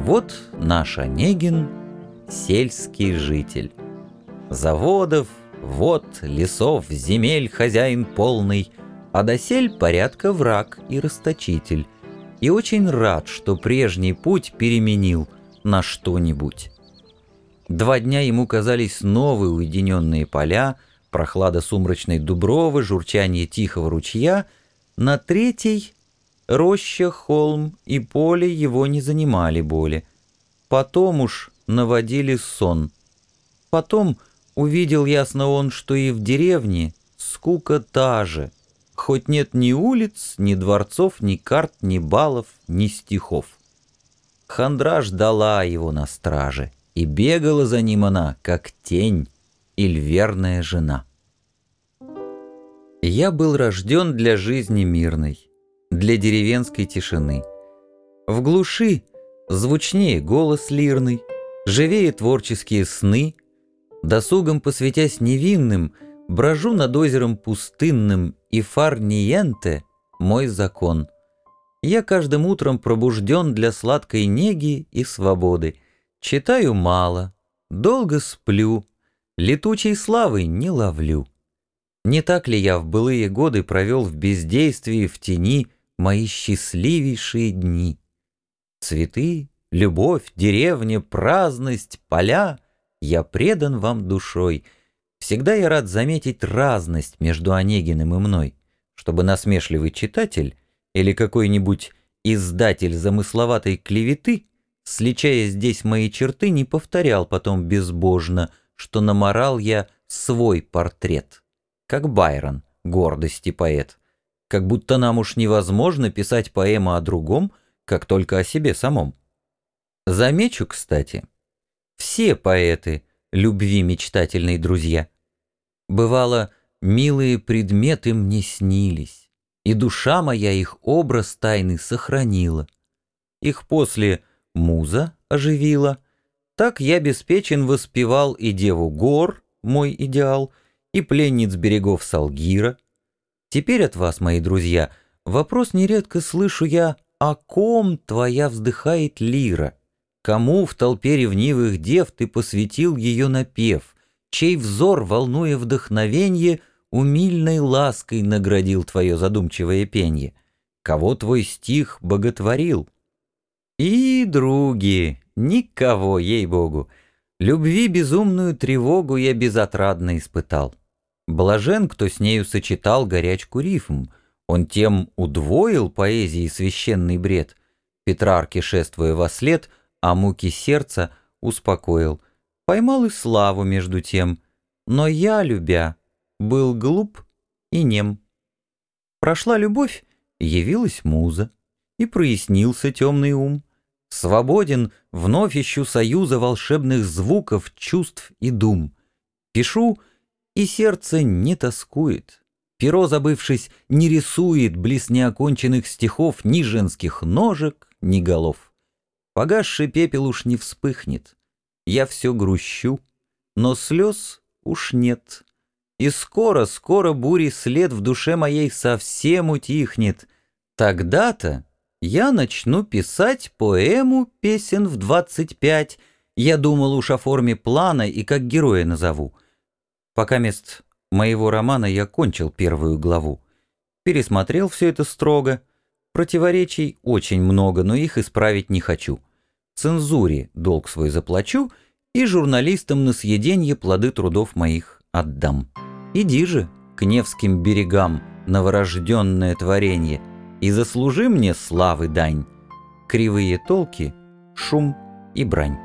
Вот наш Онегин — сельский житель. Заводов, вод, лесов, земель хозяин полный, а досель порядка враг и расточитель. И очень рад, что прежний путь переменил на что-нибудь. Два дня ему казались новые уединенные поля, прохлада сумрачной дубровы, журчание тихого ручья. На третий — роща, холм и поле его не занимали боли. Потом уж наводили сон. Потом увидел ясно он, что и в деревне скука та же, хоть нет ни улиц, ни дворцов, ни карт, ни балов, ни стихов. Хандра ждала его на страже, и бегала за ним она, как тень или верная жена. Я был рожден для жизни мирной, для деревенской тишины. В глуши звучнее голос лирный, живее творческие сны, досугом посвятясь невинным, брожу над озером пустынным, и фарниенте — мой закон. Я каждым утром пробужден для сладкой неги и свободы, читаю мало, долго сплю, летучей славы не ловлю. Не так ли я в былые годы провел в бездействии в тени мои счастливейшие дни? Цветы, любовь, деревня, праздность, поля — я предан вам душой. Всегда я рад заметить разность между Онегиным и мной, чтобы насмешливый читатель или какой-нибудь издатель замысловатой клеветы, сличая здесь мои черты, не повторял потом безбожно, что наморал я свой портрет, как Байрон, гордости поэт, как будто нам уж невозможно писать поэму о другом, как только о себе самом. Замечу, кстати, все поэты — любви мечтательные друзья. Бывало, милые предметы мне снились, и душа моя их образ тайный сохранила. Их после муза оживила, так я беспечен воспевал и деву гор, мой идеал, и пленниц берегов Салгира. Теперь от вас, мои друзья, вопрос нередко слышу я, о ком твоя вздыхает лира? Кому в толпе ревнивых дев ты посвятил ее напев, Чей взор, волнуя вдохновенье, Умильной лаской наградил твое задумчивое пенье? Кого твой стих боготворил? И, други, никого, ей-богу, Любви безумную тревогу я безотрадно испытал. Блажен, кто с нею сочетал горячку рифм, Он тем удвоил поэзии священный бред. Петрарке, шествуя во след, а муки сердца успокоил. Поймал и славу между тем, но я, любя, был глуп и нем. Прошла любовь, явилась муза, и прояснился темный ум. Свободен, вновь ищу союза волшебных звуков, чувств и дум. Пишу, и сердце не тоскует. Перо, забывшись, не рисует близ неоконченных стихов ни женских ножек, ни голов. Погасший пепел уж не вспыхнет. Я все грущу, но слез уж нет. И скоро, скоро бури след в душе моей совсем утихнет. Тогда-то я начну писать поэму песен в двадцать пять. Я думал уж о форме плана и как героя назову. Пока мест моего романа я кончил первую главу. Пересмотрел все это строго. Противоречий очень много, но их исправить не хочу цензуре долг свой заплачу и журналистам на съеденье плоды трудов моих отдам. Иди же к Невским берегам, новорожденное творенье, и заслужи мне славы дань, кривые толки, шум и брань.